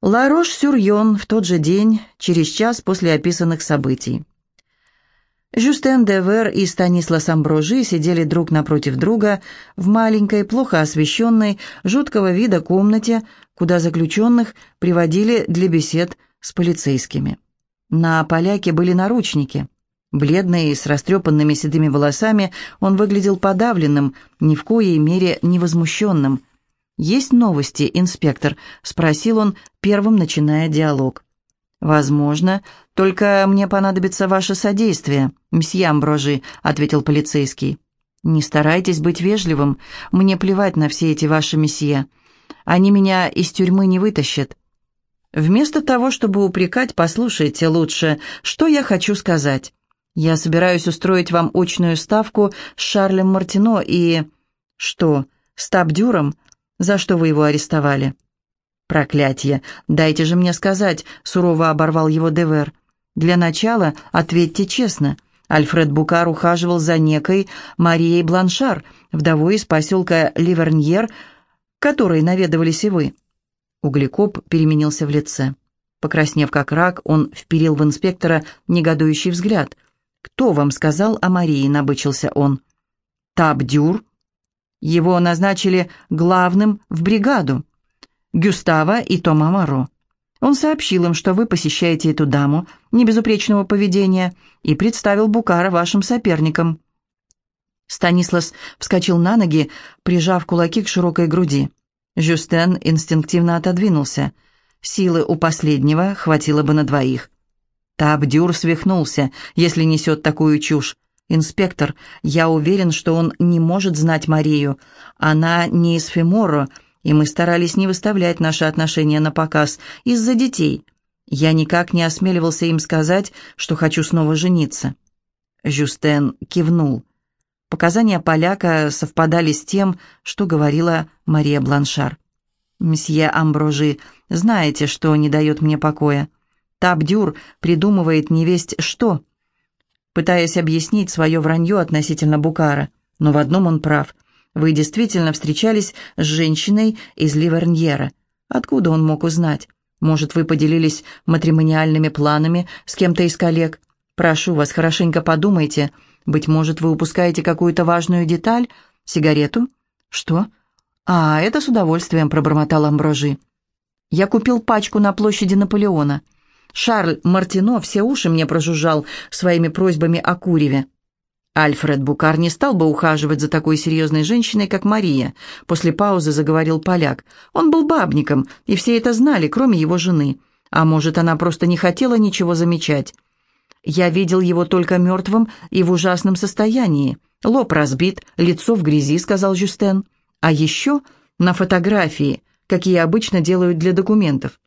Ларош-Сюрьон в тот же день, через час после описанных событий. Жюстен де Вер и Станислас Амброжи сидели друг напротив друга в маленькой, плохо освещенной, жуткого вида комнате, куда заключенных приводили для бесед с полицейскими. На поляке были наручники. Бледный с растрепанными седыми волосами, он выглядел подавленным, ни в коей мере не возмущенным – «Есть новости, инспектор?» — спросил он, первым начиная диалог. «Возможно, только мне понадобится ваше содействие, мсье Амброжи», — ответил полицейский. «Не старайтесь быть вежливым, мне плевать на все эти ваши месье. Они меня из тюрьмы не вытащат». «Вместо того, чтобы упрекать, послушайте лучше, что я хочу сказать. Я собираюсь устроить вам очную ставку с Шарлем Мартино и...» «Что, с Табдюром?» За что вы его арестовали?» «Проклятие! Дайте же мне сказать!» — сурово оборвал его Девер. «Для начала ответьте честно. Альфред Букар ухаживал за некой Марией Бланшар, вдовой из поселка Ливерньер, которой наведывались и вы». Углекоп переменился в лице. Покраснев как рак, он вперил в инспектора негодующий взгляд. «Кто вам сказал о Марии?» — набычился он. «Табдюр», его назначили главным в бригаду. Гюстава и Тома Маро. Он сообщил им, что вы посещаете эту даму небезупречного поведения и представил Букара вашим соперником. Станислас вскочил на ноги, прижав кулаки к широкой груди. Жюстен инстинктивно отодвинулся. Силы у последнего хватило бы на двоих. Табдюр свихнулся, если несет такую чушь. «Инспектор, я уверен, что он не может знать Марию. Она не из Феморо, и мы старались не выставлять наши отношения на показ из-за детей. Я никак не осмеливался им сказать, что хочу снова жениться». Жюстен кивнул. Показания поляка совпадали с тем, что говорила Мария Бланшар. «Мсье Амброжи, знаете, что не дает мне покоя? Табдюр придумывает невесть что» пытаясь объяснить свое вранье относительно Букара. Но в одном он прав. Вы действительно встречались с женщиной из Ливерньера. Откуда он мог узнать? Может, вы поделились матримониальными планами с кем-то из коллег? Прошу вас, хорошенько подумайте. Быть может, вы упускаете какую-то важную деталь? Сигарету? Что? А, это с удовольствием, пробормотал Амброжи. Я купил пачку на площади Наполеона. Шарль Мартино все уши мне прожужжал своими просьбами о куреве. Альфред Букар не стал бы ухаживать за такой серьезной женщиной, как Мария. После паузы заговорил поляк. Он был бабником, и все это знали, кроме его жены. А может, она просто не хотела ничего замечать. Я видел его только мертвым и в ужасном состоянии. Лоб разбит, лицо в грязи, сказал Жюстен. А еще на фотографии, какие обычно делают для документов.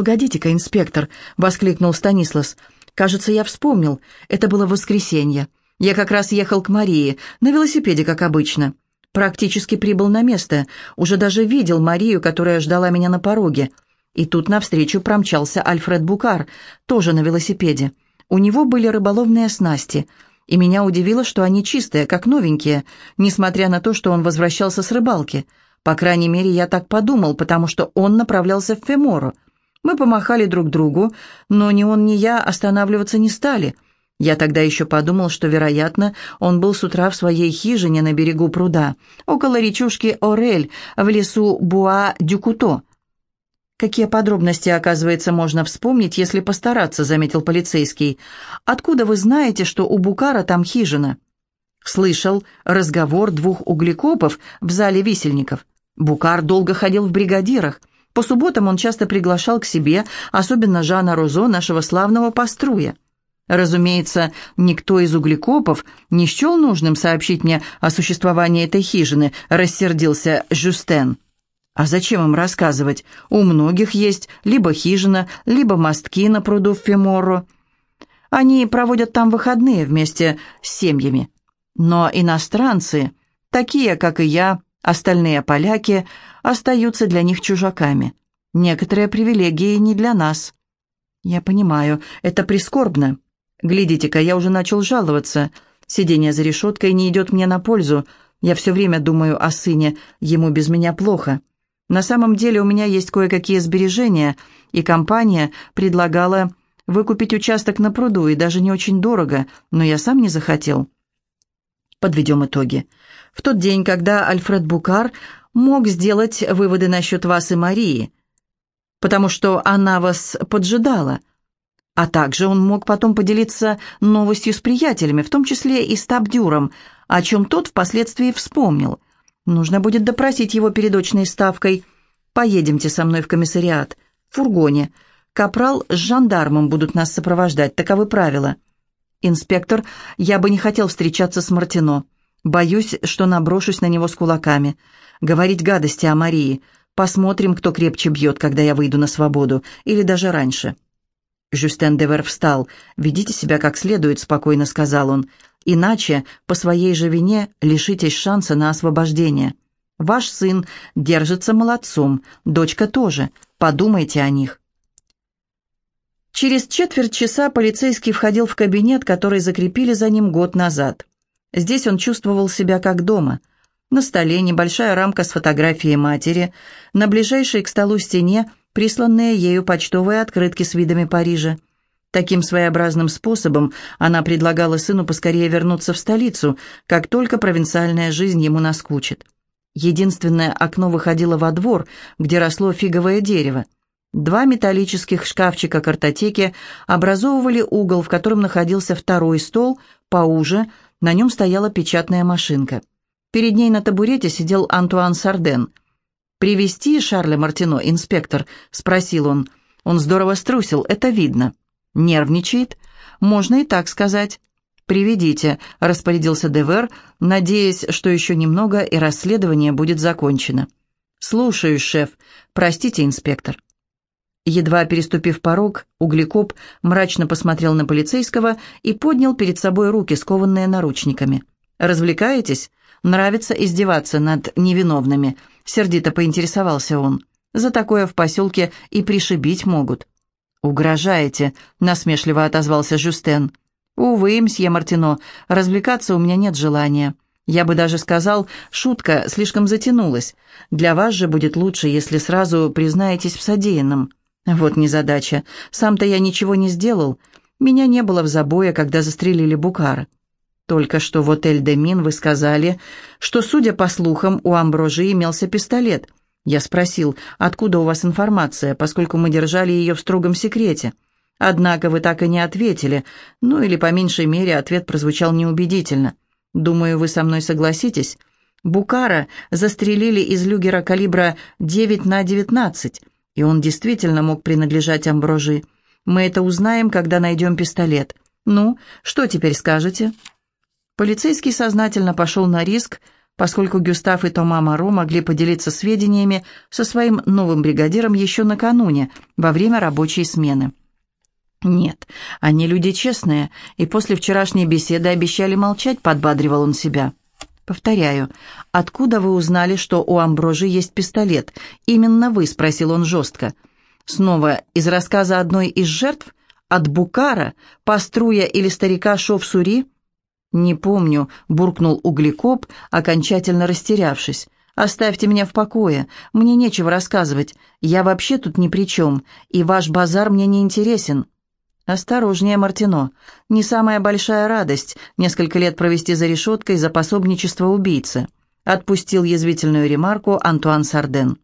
«Погодите-ка, инспектор!» — воскликнул Станислас. «Кажется, я вспомнил. Это было воскресенье. Я как раз ехал к Марии, на велосипеде, как обычно. Практически прибыл на место. Уже даже видел Марию, которая ждала меня на пороге. И тут навстречу промчался Альфред Букар, тоже на велосипеде. У него были рыболовные снасти, и меня удивило, что они чистые, как новенькие, несмотря на то, что он возвращался с рыбалки. По крайней мере, я так подумал, потому что он направлялся в Фемору. Мы помахали друг другу, но ни он, ни я останавливаться не стали. Я тогда еще подумал, что, вероятно, он был с утра в своей хижине на берегу пруда, около речушки Орель, в лесу Буа-Дюкуто. «Какие подробности, оказывается, можно вспомнить, если постараться», — заметил полицейский. «Откуда вы знаете, что у Букара там хижина?» Слышал разговор двух углекопов в зале висельников. Букар долго ходил в бригадирах. По субботам он часто приглашал к себе, особенно Жана Розо, нашего славного паструя. Разумеется, никто из углекопов не счел нужным сообщить мне о существовании этой хижины, рассердился Жюстен. А зачем им рассказывать? У многих есть либо хижина, либо мостки на пруду в Феморро. Они проводят там выходные вместе с семьями. Но иностранцы, такие, как и я, Остальные поляки остаются для них чужаками. Некоторые привилегии не для нас. Я понимаю, это прискорбно. Глядите-ка, я уже начал жаловаться. Сидение за решеткой не идет мне на пользу. Я все время думаю о сыне, ему без меня плохо. На самом деле у меня есть кое-какие сбережения, и компания предлагала выкупить участок на пруду, и даже не очень дорого, но я сам не захотел. Подведем итоги. В тот день, когда Альфред Букар мог сделать выводы насчет вас и Марии, потому что она вас поджидала, а также он мог потом поделиться новостью с приятелями, в том числе и с Табдюром, о чем тот впоследствии вспомнил. Нужно будет допросить его перед очной ставкой. «Поедемте со мной в комиссариат, в фургоне. Капрал с жандармом будут нас сопровождать, таковы правила». «Инспектор, я бы не хотел встречаться с Мартино. Боюсь, что наброшусь на него с кулаками. Говорить гадости о Марии. Посмотрим, кто крепче бьет, когда я выйду на свободу, или даже раньше». Жюстен Девер встал. «Ведите себя как следует», — спокойно сказал он. «Иначе, по своей же вине, лишитесь шанса на освобождение. Ваш сын держится молодцом, дочка тоже. Подумайте о них». Через четверть часа полицейский входил в кабинет, который закрепили за ним год назад. Здесь он чувствовал себя как дома. На столе небольшая рамка с фотографией матери, на ближайшей к столу стене присланные ею почтовые открытки с видами Парижа. Таким своеобразным способом она предлагала сыну поскорее вернуться в столицу, как только провинциальная жизнь ему наскучит. Единственное окно выходило во двор, где росло фиговое дерево. Два металлических шкафчика картотеки образовывали угол, в котором находился второй стол, поуже, на нем стояла печатная машинка. Перед ней на табурете сидел Антуан Сарден. «Привести Шарля Мартино, инспектор?» — спросил он. Он здорово струсил, это видно. «Нервничает?» «Можно и так сказать». «Приведите», — распорядился Девер, надеясь, что еще немного, и расследование будет закончено. «Слушаюсь, шеф. Простите, инспектор». Едва переступив порог, углекоп мрачно посмотрел на полицейского и поднял перед собой руки, скованные наручниками. «Развлекаетесь? Нравится издеваться над невиновными?» Сердито поинтересовался он. «За такое в поселке и пришибить могут». «Угрожаете», — насмешливо отозвался Жюстен. «Увы, мсье Мартино, развлекаться у меня нет желания. Я бы даже сказал, шутка слишком затянулась. Для вас же будет лучше, если сразу признаетесь в содеянном». Вот незадача. Сам-то я ничего не сделал. Меня не было в забое, когда застрелили Букара. Только что в отель «Демин» вы сказали, что, судя по слухам, у Амброжи имелся пистолет. Я спросил, откуда у вас информация, поскольку мы держали ее в строгом секрете. Однако вы так и не ответили, ну или по меньшей мере ответ прозвучал неубедительно. Думаю, вы со мной согласитесь. Букара застрелили из люгера калибра 9 на 19, и он действительно мог принадлежать Амброжи. Мы это узнаем, когда найдем пистолет. Ну, что теперь скажете?» Полицейский сознательно пошел на риск, поскольку Гюстав и Тома Маро могли поделиться сведениями со своим новым бригадиром еще накануне, во время рабочей смены. «Нет, они люди честные, и после вчерашней беседы обещали молчать», — подбадривал он себя. «Повторяю, откуда вы узнали, что у Амброжи есть пистолет? Именно вы», — спросил он жестко. Снова из рассказа одной из жертв? От Букара, Паструя или старика Шов-Сури?» «Не помню», — буркнул углекоп, окончательно растерявшись. «Оставьте меня в покое. Мне нечего рассказывать. Я вообще тут ни при чем, и ваш базар мне не интересен». «Осторожнее, Мартино. Не самая большая радость несколько лет провести за решеткой за пособничество убийцы», отпустил язвительную ремарку Антуан Сарден.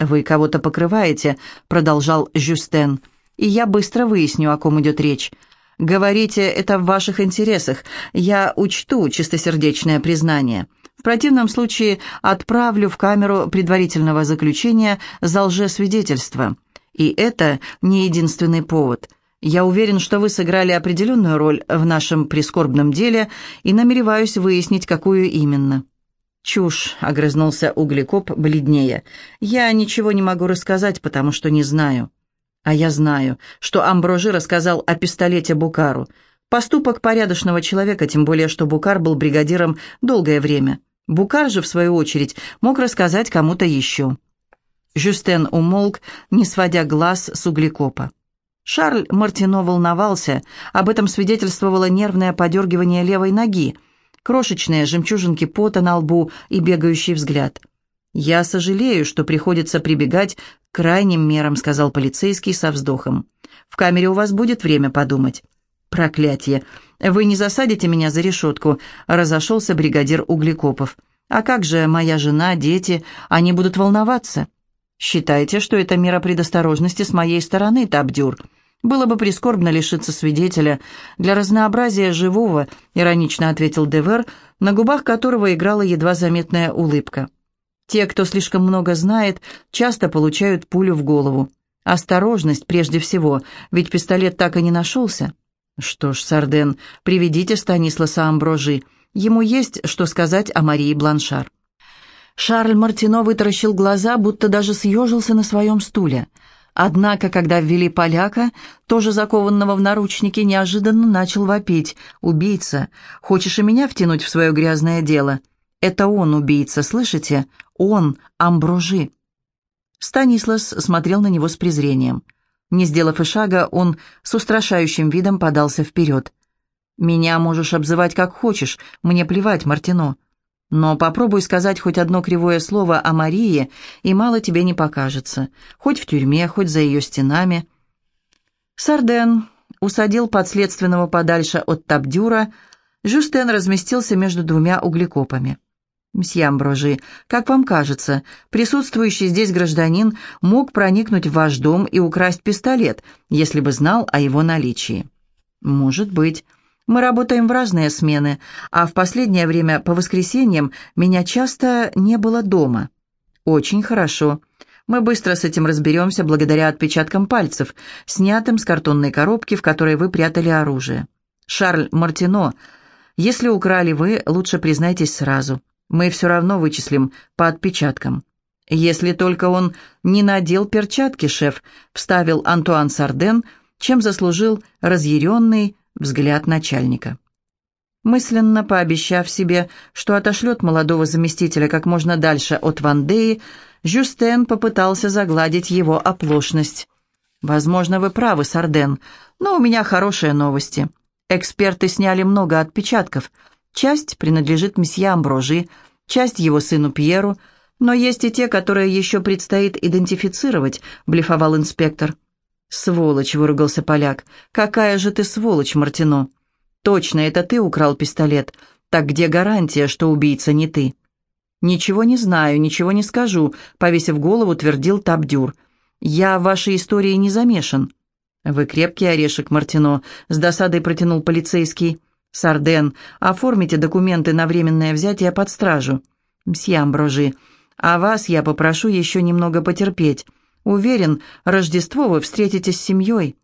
«Вы кого-то покрываете», — продолжал Жюстен, «и я быстро выясню, о ком идет речь. Говорите, это в ваших интересах. Я учту чистосердечное признание. В противном случае отправлю в камеру предварительного заключения за лжесвидетельство. И это не единственный повод». Я уверен, что вы сыграли определенную роль в нашем прискорбном деле и намереваюсь выяснить, какую именно». «Чушь», — огрызнулся углекоп бледнее. «Я ничего не могу рассказать, потому что не знаю». «А я знаю, что Амброжи рассказал о пистолете Букару. Поступок порядочного человека, тем более, что Букар был бригадиром долгое время. Букар же, в свою очередь, мог рассказать кому-то еще». Жюстен умолк, не сводя глаз с углекопа. Шарль Мартино волновался, об этом свидетельствовало нервное подергивание левой ноги, крошечные жемчужинки пота на лбу и бегающий взгляд. «Я сожалею, что приходится прибегать к крайним мерам», — сказал полицейский со вздохом. «В камере у вас будет время подумать». «Проклятие! Вы не засадите меня за решетку?» — разошелся бригадир Углекопов. «А как же моя жена, дети? Они будут волноваться?» «Считайте, что это мера предосторожности с моей стороны, Табдюр. Было бы прискорбно лишиться свидетеля для разнообразия живого», — иронично ответил Девер, на губах которого играла едва заметная улыбка. Те, кто слишком много знает, часто получают пулю в голову. Осторожность прежде всего, ведь пистолет так и не нашелся. Что ж, Сарден, приведите Станисласа Амброжи. Ему есть что сказать о Марии Бланшар. Шарль Мартино вытаращил глаза, будто даже съежился на своем стуле. Однако, когда ввели поляка, тоже закованного в наручники, неожиданно начал вопить. «Убийца! Хочешь и меня втянуть в свое грязное дело?» «Это он убийца, слышите? Он, Амброжи. Станислас смотрел на него с презрением. Не сделав и шага, он с устрашающим видом подался вперед. «Меня можешь обзывать как хочешь, мне плевать, Мартино. Но попробуй сказать хоть одно кривое слово о Марии, и мало тебе не покажется. Хоть в тюрьме, хоть за ее стенами». Сарден усадил подследственного подальше от Табдюра. Жюстен разместился между двумя углекопами. «Мсье Амброжи, как вам кажется, присутствующий здесь гражданин мог проникнуть в ваш дом и украсть пистолет, если бы знал о его наличии?» «Может быть. Мы работаем в разные смены, а в последнее время по воскресеньям меня часто не было дома». «Очень хорошо. Мы быстро с этим разберемся благодаря отпечаткам пальцев, снятым с картонной коробки, в которой вы прятали оружие. Шарль Мартино, если украли вы, лучше признайтесь сразу». Мы все равно вычислим по отпечаткам. Если только он не надел перчатки, шеф, вставил Антуан Сарден, чем заслужил разъяренный взгляд начальника. Мысленно пообещав себе, что отошлет молодого заместителя как можно дальше от Вандеи, Жюстен попытался загладить его оплошность. «Возможно, вы правы, Сарден, но у меня хорошие новости. Эксперты сняли много отпечатков – Часть принадлежит месье Амброжи, часть его сыну Пьеру, но есть и те, которые еще предстоит идентифицировать», — блефовал инспектор. «Сволочь!» — выругался поляк. «Какая же ты сволочь, Мартино!» «Точно, это ты украл пистолет. Так где гарантия, что убийца не ты?» «Ничего не знаю, ничего не скажу», — повесив голову, твердил Табдюр. «Я в вашей истории не замешан». «Вы крепкий орешек, Мартино», — с досадой протянул полицейский. Сарден, оформите документы на временное взятие под стражу. Мсье Амброжи, а вас я попрошу еще немного потерпеть. Уверен, Рождество вы встретите с семьей».